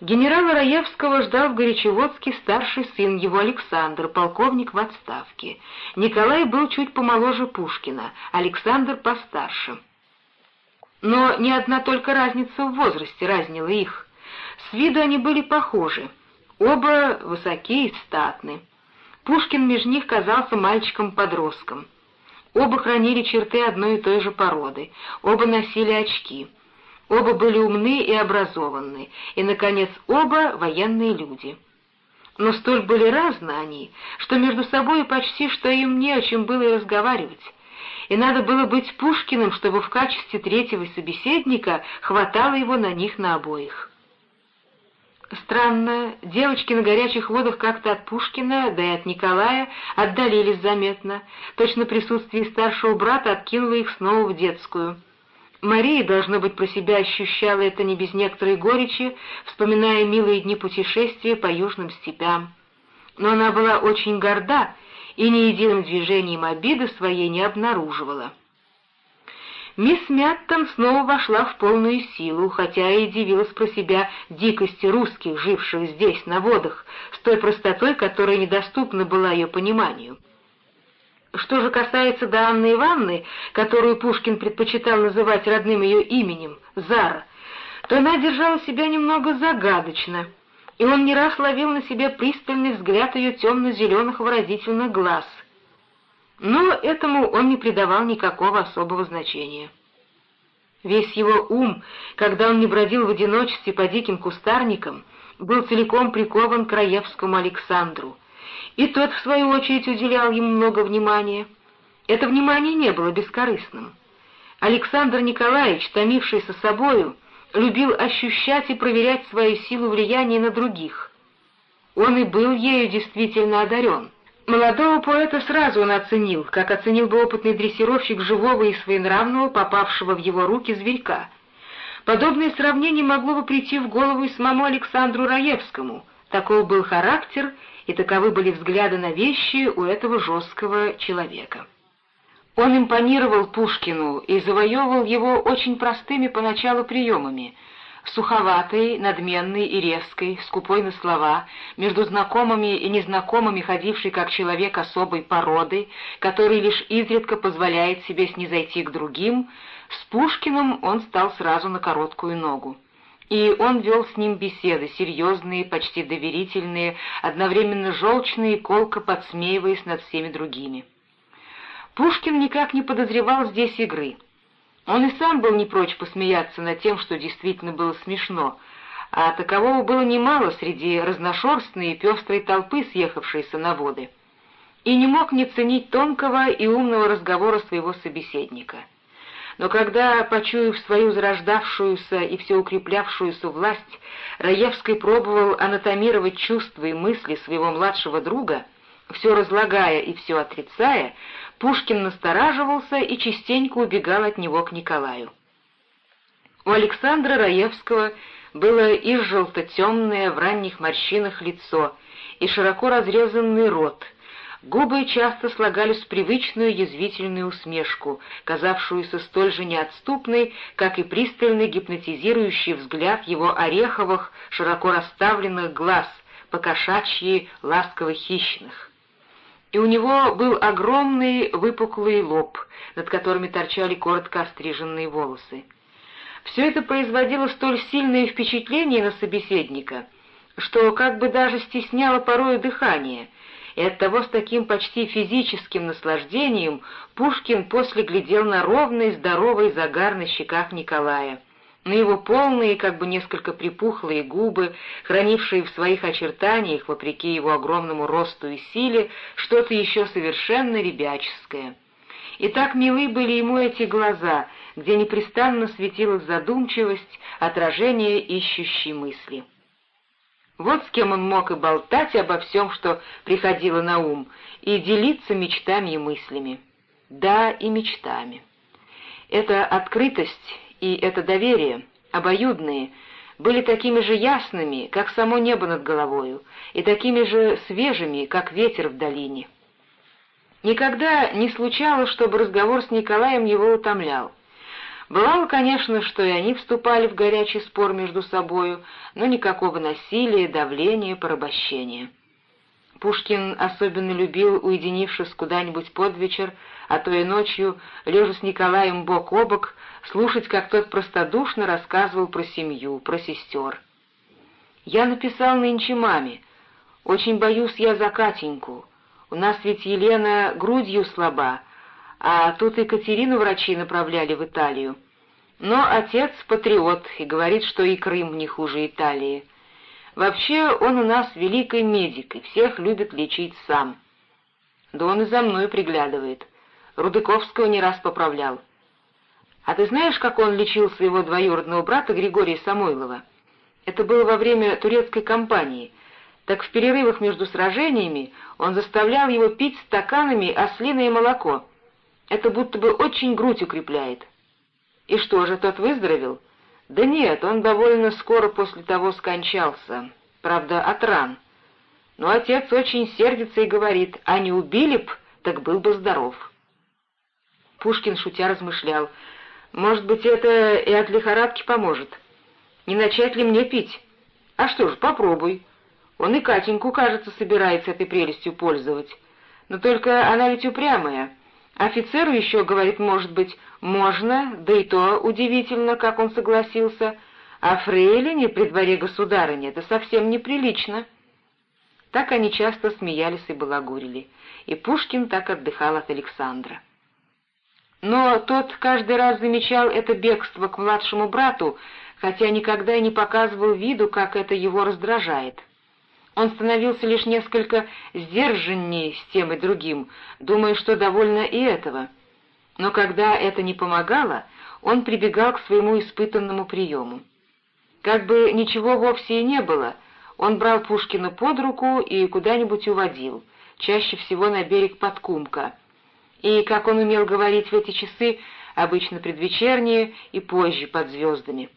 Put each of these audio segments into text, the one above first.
Генерала Раевского ждал в Горячеводске старший сын его Александр, полковник в отставке. Николай был чуть помоложе Пушкина, Александр постарше. Но не одна только разница в возрасте разнила их. С виду они были похожи, оба высокие и статны. Пушкин между них казался мальчиком-подростком. Оба хранили черты одной и той же породы, оба носили очки — Оба были умны и образованы, и, наконец, оба военные люди. Но столь были разны они, что между собой почти что им не о чем было и разговаривать. И надо было быть Пушкиным, чтобы в качестве третьего собеседника хватало его на них на обоих. Странно, девочки на горячих водах как-то от Пушкина, да и от Николая отдалились заметно. Точно присутствие старшего брата откинуло их снова в детскую. Мария, должно быть, про себя ощущала это не без некоторой горечи, вспоминая милые дни путешествия по южным степям. Но она была очень горда и ни единым движением обиды своей не обнаруживала. Мисс Мяттон снова вошла в полную силу, хотя и удивилась про себя дикости русских, живших здесь, на водах, с той простотой, которая недоступна была ее пониманию. Что же касается до Анны Ивановны, которую Пушкин предпочитал называть родным ее именем, Зара, то она держала себя немного загадочно, и он не раз ловил на себе пристальный взгляд ее темно-зеленых выразительных глаз. Но этому он не придавал никакого особого значения. Весь его ум, когда он не бродил в одиночестве по диким кустарникам, был целиком прикован к Раевскому Александру — и тот, в свою очередь, уделял ему много внимания. Это внимание не было бескорыстным. Александр Николаевич, томившийся собою, любил ощущать и проверять свою силу влияния на других. Он и был ею действительно одарен. Молодого поэта сразу он оценил, как оценил бы опытный дрессировщик живого и своенравного, попавшего в его руки зверька. Подобное сравнение могло бы прийти в голову и самому Александру Раевскому. Таков был характер и таковы были взгляды на вещи у этого жесткого человека. Он импонировал Пушкину и завоевывал его очень простыми поначалу приемами — суховатой, надменной и резкой, скупой на слова, между знакомыми и незнакомыми ходивший как человек особой породы, который лишь изредка позволяет себе снизойти к другим, с Пушкиным он стал сразу на короткую ногу и он вел с ним беседы, серьезные, почти доверительные, одновременно желчные, колко подсмеиваясь над всеми другими. Пушкин никак не подозревал здесь игры. Он и сам был не прочь посмеяться над тем, что действительно было смешно, а такового было немало среди разношерстной и пестрой толпы, съехавшейся на воды, и не мог не ценить тонкого и умного разговора своего собеседника — но когда, почуяв свою зарождавшуюся и все укреплявшуюся власть, Раевский пробовал анатомировать чувства и мысли своего младшего друга, все разлагая и все отрицая, Пушкин настораживался и частенько убегал от него к Николаю. У Александра Раевского было и желто-темное в ранних морщинах лицо, и широко разрезанный рот — Губы часто слагались в привычную язвительную усмешку, казавшуюся столь же неотступной, как и пристальный гипнотизирующий взгляд его ореховых, широко расставленных глаз, покошачьи ласково-хищных. И у него был огромный выпуклый лоб, над которыми торчали коротко остриженные волосы. Все это производило столь сильное впечатление на собеседника, что как бы даже стесняло порою дыхание — и оттого с таким почти физическим наслаждением Пушкин после глядел на ровный, здоровый загар на щеках Николая, на его полные, как бы несколько припухлые губы, хранившие в своих очертаниях, вопреки его огромному росту и силе, что-то еще совершенно ребяческое. И так милы были ему эти глаза, где непрестанно светилась задумчивость, отражение ищущей мысли. Вот с кем он мог и болтать обо всем, что приходило на ум, и делиться мечтами и мыслями. Да, и мечтами. Эта открытость и это доверие, обоюдные, были такими же ясными, как само небо над головою, и такими же свежими, как ветер в долине. Никогда не случалось, чтобы разговор с Николаем его утомлял. Бывало, конечно, что и они вступали в горячий спор между собою, но никакого насилия, давления, порабощения. Пушкин особенно любил, уединившись куда-нибудь под вечер, а то и ночью, лежа с Николаем бок о бок, слушать, как тот простодушно рассказывал про семью, про сестер. «Я написал нынче маме. Очень боюсь я за Катеньку. У нас ведь Елена грудью слаба, а тут Екатерину врачи направляли в Италию. Но отец патриот и говорит, что и Крым не хуже Италии. Вообще он у нас великий медик и всех любит лечить сам. Да он и за мной приглядывает. Рудыковского не раз поправлял. А ты знаешь, как он лечил своего двоюродного брата Григория Самойлова? Это было во время турецкой кампании. Так в перерывах между сражениями он заставлял его пить стаканами ослиное молоко. Это будто бы очень грудь укрепляет. И что же, тот выздоровел? Да нет, он довольно скоро после того скончался. Правда, от ран. Но отец очень сердится и говорит, а не убили б, так был бы здоров. Пушкин, шутя, размышлял, может быть, это и от лихорадки поможет. Не начать ли мне пить? А что ж, попробуй. Он и Катеньку, кажется, собирается этой прелестью пользовать. Но только она ведь упрямая. Офицеру еще, говорит, может быть, можно, да и то удивительно, как он согласился. А фрейлине при дворе государыни это совсем неприлично. Так они часто смеялись и балагурили, и Пушкин так отдыхал от Александра. Но тот каждый раз замечал это бегство к младшему брату, хотя никогда и не показывал виду, как это его раздражает. Он становился лишь несколько сдержаннее с тем и другим, думая, что довольно и этого. Но когда это не помогало, он прибегал к своему испытанному приему. Как бы ничего вовсе и не было, он брал Пушкина под руку и куда-нибудь уводил, чаще всего на берег Подкумка, и, как он умел говорить в эти часы, обычно предвечерние и позже под звездами.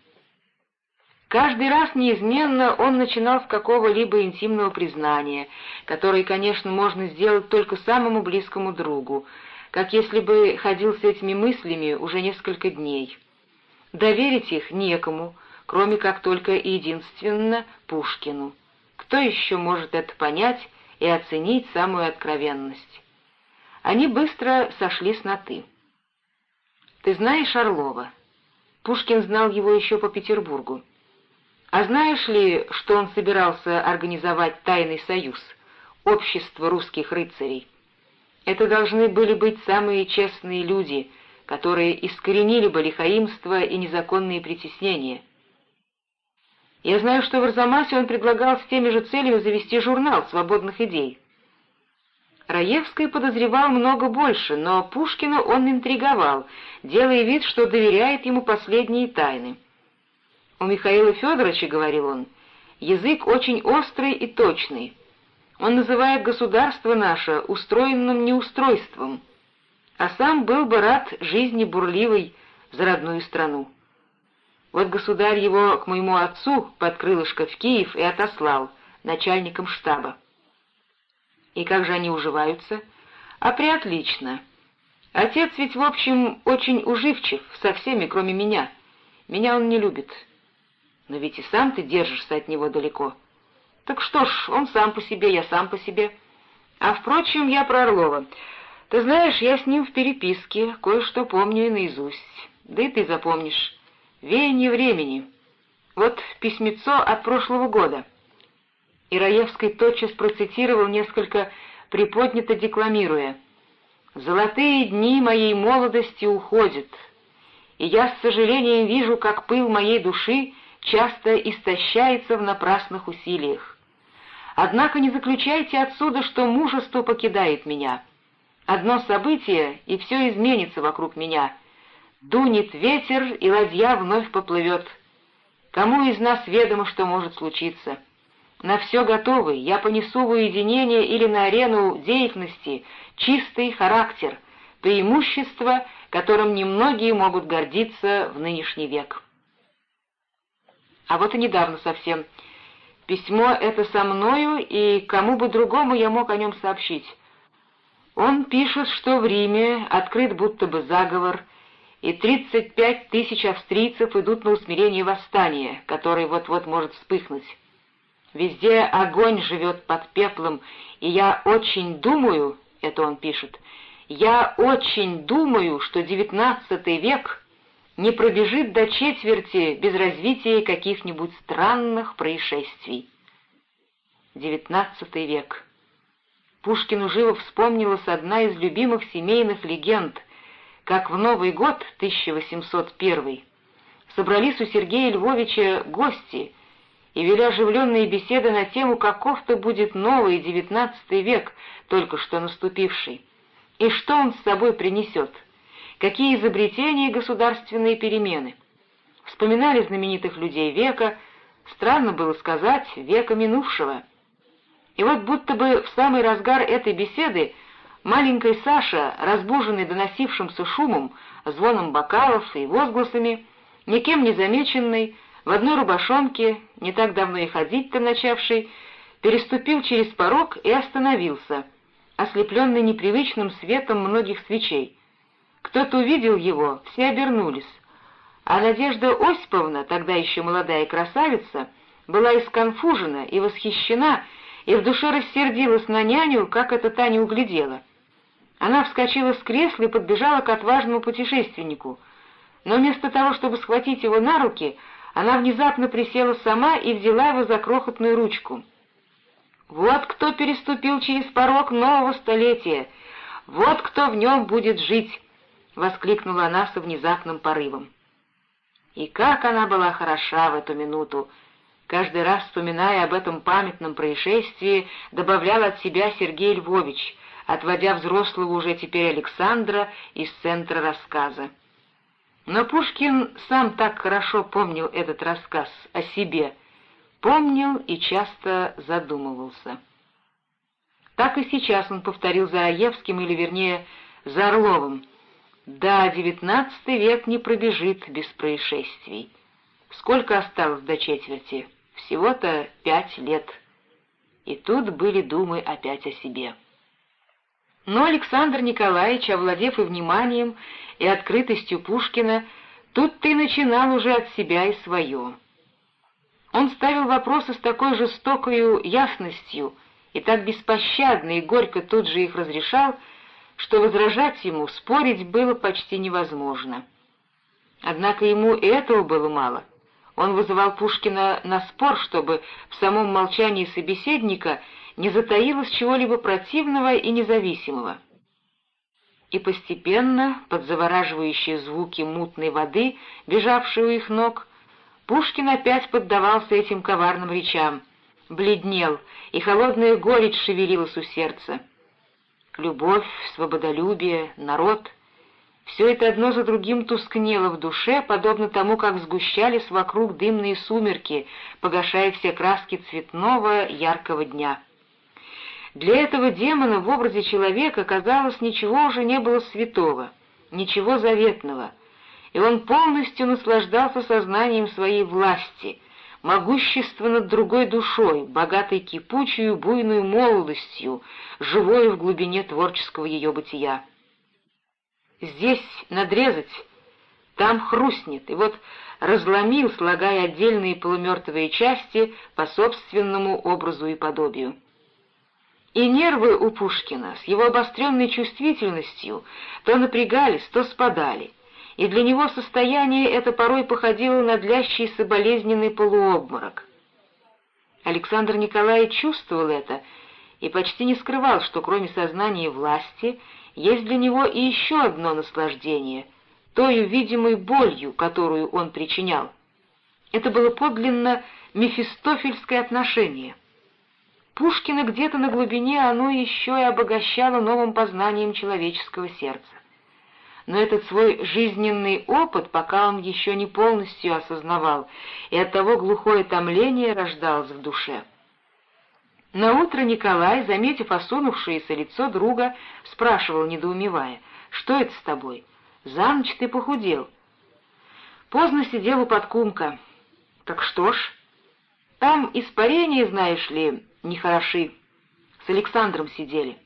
Каждый раз неизменно он начинал с какого-либо интимного признания, которое, конечно, можно сделать только самому близкому другу, как если бы ходил с этими мыслями уже несколько дней. Доверить их некому, кроме как только и единственно Пушкину. Кто еще может это понять и оценить самую откровенность? Они быстро сошлись на «ты». «Ты знаешь Орлова?» Пушкин знал его еще по Петербургу. «А знаешь ли, что он собирался организовать тайный союз, общество русских рыцарей? Это должны были быть самые честные люди, которые искоренили бы лихаимство и незаконные притеснения». Я знаю, что в Арзамасе он предлагал с теми же целями завести журнал свободных идей. Раевский подозревал много больше, но Пушкину он интриговал, делая вид, что доверяет ему последние тайны. «У Михаила Федоровича, — говорил он, — язык очень острый и точный. Он называет государство наше устроенным неустройством, а сам был бы рад жизни бурливой за родную страну. Вот государь его к моему отцу под крылышко в Киев и отослал начальником штаба. И как же они уживаются? А приотлично. Отец ведь, в общем, очень уживчив со всеми, кроме меня. Меня он не любит. Но ведь и сам ты держишься от него далеко. Так что ж, он сам по себе, я сам по себе. А, впрочем, я про Орлова. Ты знаешь, я с ним в переписке, кое-что помню и наизусть. Да и ты запомнишь. Веяние времени. Вот письмецо от прошлого года. Ираевский тотчас процитировал несколько приподнято декламируя. «Золотые дни моей молодости уходят, и я с сожалением вижу, как пыл моей души часто истощается в напрасных усилиях. Однако не заключайте отсюда, что мужество покидает меня. Одно событие, и все изменится вокруг меня. Дунет ветер, и ладья вновь поплывет. Кому из нас ведомо, что может случиться?» на все готовый, я понесу в уединение или на арену деятельности чистый характер, преимущество, которым немногие могут гордиться в нынешний век. А вот и недавно совсем. Письмо это со мною, и кому бы другому я мог о нем сообщить. Он пишет, что в Риме открыт будто бы заговор, и 35 тысяч австрийцев идут на усмирение восстания, которое вот-вот может вспыхнуть. Везде огонь живет под пеплом, и я очень думаю, это он пишет, я очень думаю, что девятнадцатый век не пробежит до четверти без развития каких-нибудь странных происшествий. Девятнадцатый век. Пушкину живо вспомнилась одна из любимых семейных легенд, как в Новый год 1801 собрались у Сергея Львовича гости — и вели оживленные беседы на тему, каков-то будет новый девятнадцатый век, только что наступивший, и что он с собой принесет, какие изобретения и государственные перемены. Вспоминали знаменитых людей века, странно было сказать, века минувшего. И вот будто бы в самый разгар этой беседы маленький Саша, разбуженный доносившимся шумом, звоном бокалов и возгласами, никем не замеченный, в одной рубашонке, не так давно и ходить-то начавший, переступил через порог и остановился, ослепленный непривычным светом многих свечей. Кто-то увидел его, все обернулись, а Надежда Осиповна, тогда еще молодая красавица, была исконфужена и восхищена, и в душе рассердилась на няню, как это та не углядела. Она вскочила с кресла и подбежала к отважному путешественнику, но вместо того, чтобы схватить его на руки, она внезапно присела сама и взяла его за крохотную ручку. «Вот кто переступил через порог нового столетия! Вот кто в нем будет жить!» — воскликнула она со внезапным порывом. И как она была хороша в эту минуту! Каждый раз, вспоминая об этом памятном происшествии, добавлял от себя Сергей Львович, отводя взрослого уже теперь Александра из центра рассказа. Но Пушкин сам так хорошо помнил этот рассказ о себе, помнил и часто задумывался. Так и сейчас он повторил за Аевским, или вернее, за Орловым. Да, девятнадцатый век не пробежит без происшествий. Сколько осталось до четверти? Всего-то пять лет. И тут были думы опять о себе. Но Александр Николаевич, овладев и вниманием, и открытостью Пушкина, тут ты начинал уже от себя и свое. Он ставил вопросы с такой жестокой ясностью и так беспощадно и горько тут же их разрешал, что возражать ему, спорить было почти невозможно. Однако ему этого было мало. Он вызывал Пушкина на спор, чтобы в самом молчании собеседника не затаилось чего-либо противного и независимого и постепенно, под завораживающие звуки мутной воды, бежавшей у их ног, Пушкин опять поддавался этим коварным речам, бледнел, и холодная горечь шевелилась у сердца. Любовь, свободолюбие, народ — все это одно за другим тускнело в душе, подобно тому, как сгущались вокруг дымные сумерки, погашая все краски цветного яркого дня. Для этого демона в образе человека, казалось, ничего уже не было святого, ничего заветного, и он полностью наслаждался сознанием своей власти, могущества над другой душой, богатой кипучую буйную молодостью, живой в глубине творческого ее бытия. Здесь надрезать, там хрустнет, и вот разломил, слагая отдельные полумертвые части по собственному образу и подобию. И нервы у Пушкина с его обостренной чувствительностью то напрягались, то спадали, и для него состояние это порой походило на длящийся болезненный полуобморок. Александр Николаевич чувствовал это и почти не скрывал, что кроме сознания власти есть для него и еще одно наслаждение, той видимой болью, которую он причинял. Это было подлинно мефистофельское отношение — Пушкина где-то на глубине оно еще и обогащало новым познанием человеческого сердца. Но этот свой жизненный опыт пока он еще не полностью осознавал, и оттого глухое томление рождалось в душе. Наутро Николай, заметив осунувшееся лицо друга, спрашивал, недоумевая, «Что это с тобой? За ночь ты похудел». Поздно сидел у подкумка. «Так что ж?» «Там испарение, знаешь ли, нехороши. С Александром сидели.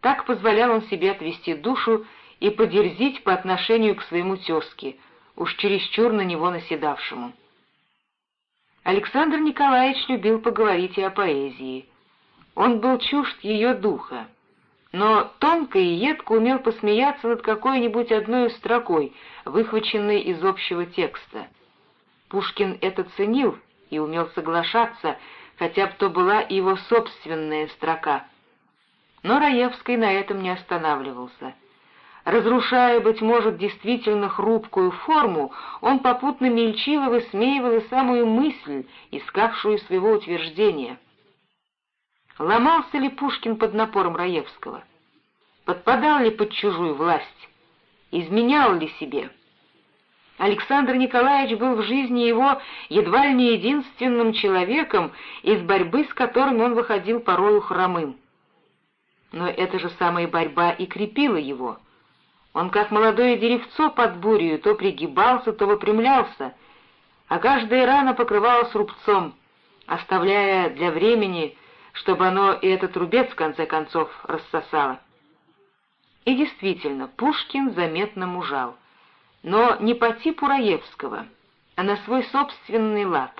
Так позволял он себе отвести душу и подерзить по отношению к своему тезке, уж чересчур на него наседавшему. Александр Николаевич любил поговорить и о поэзии. Он был чужд ее духа, но тонко и едко умел посмеяться над какой-нибудь одной строкой, выхваченной из общего текста. Пушкин это ценил и умел соглашаться, хотя бы то была его собственная строка. Но Раевский на этом не останавливался. Разрушая, быть может, действительно хрупкую форму, он попутно мельчил и высмеивал и самую мысль, искавшую своего утверждения. Ломался ли Пушкин под напором Раевского? Подпадал ли под чужую власть? Изменял ли себе? Александр Николаевич был в жизни его едва ли не единственным человеком, из борьбы с которым он выходил порою хромым. Но эта же самая борьба и крепила его — он, как молодое деревцо под бурью, то пригибался, то выпрямлялся, а каждая рана покрывалась рубцом, оставляя для времени, чтобы оно и этот рубец, в конце концов, рассосало. И действительно, Пушкин заметно мужал, но не по типу Раевского, а на свой собственный лад.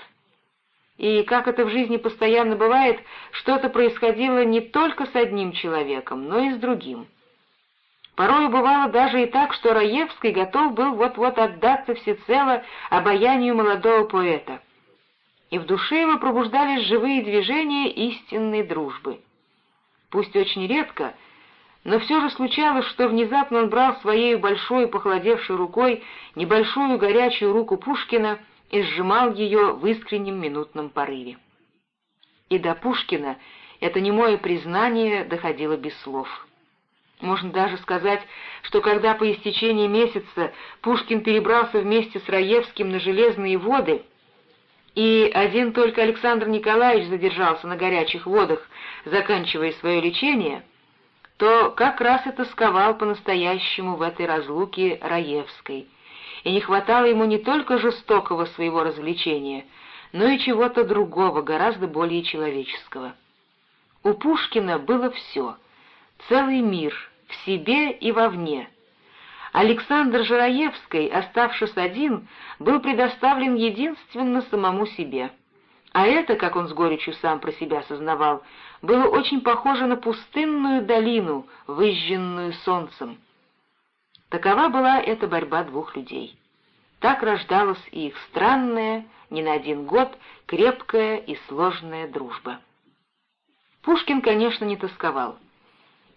И, как это в жизни постоянно бывает, что-то происходило не только с одним человеком, но и с другим — Порою бывало даже и так, что Раевский готов был вот-вот отдаться всецело обаянию молодого поэта. И в душе его пробуждались живые движения истинной дружбы. Пусть очень редко, но все же случалось, что внезапно он брал своей большой похолодевшей рукой небольшую горячую руку Пушкина и сжимал ее в искреннем минутном порыве. И до Пушкина это немое признание доходило без слов. Можно даже сказать, что когда по истечении месяца Пушкин перебрался вместе с Раевским на железные воды, и один только Александр Николаевич задержался на горячих водах, заканчивая свое лечение, то как раз и тосковал по-настоящему в этой разлуке Раевской, и не хватало ему не только жестокого своего развлечения, но и чего-то другого, гораздо более человеческого. У Пушкина было все — целый мир — в себе и вовне. Александр Жираевский, оставшись один, был предоставлен единственно самому себе. А это, как он с горечью сам про себя сознавал, было очень похоже на пустынную долину, выжженную солнцем. Такова была эта борьба двух людей. Так рождалась и их странная, не на один год, крепкая и сложная дружба. Пушкин, конечно, не тосковал.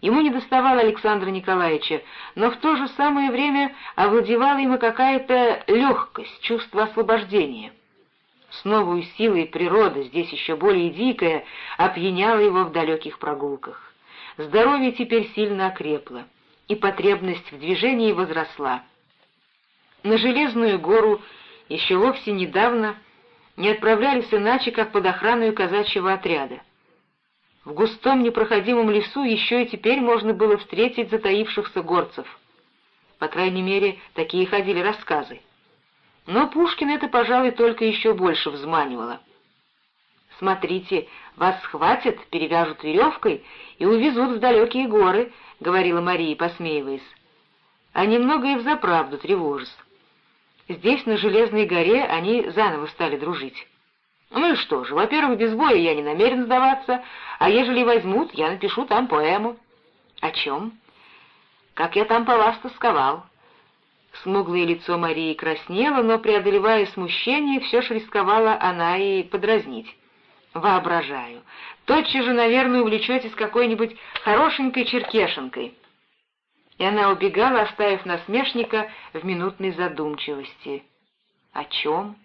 Ему не доставало Александра Николаевича, но в то же самое время овладевала ему какая-то легкость, чувство освобождения. С новой силой природа, здесь еще более дикая, опьяняла его в далеких прогулках. Здоровье теперь сильно окрепло, и потребность в движении возросла. На Железную гору еще вовсе недавно не отправлялись иначе, как под охраной казачьего отряда. В густом непроходимом лесу еще и теперь можно было встретить затаившихся горцев. По крайней мере, такие ходили рассказы. Но Пушкин это, пожалуй, только еще больше взманивало. «Смотрите, вас схватят, перевяжут веревкой и увезут в далекие горы», — говорила Мария, посмеиваясь. А немного и взаправду тревожась. Здесь, на Железной горе, они заново стали дружить. Ну и что же, во-первых, без боя я не намерен сдаваться, а ежели возьмут, я напишу там поэму. О чем? Как я там по вас тосковал. Смуглое лицо Марии краснело, но, преодолевая смущение, все ж рисковала она и подразнить. Воображаю. Тотчас же, наверное, увлечетесь какой-нибудь хорошенькой черкешенкой. И она убегала, оставив насмешника в минутной задумчивости. О чем?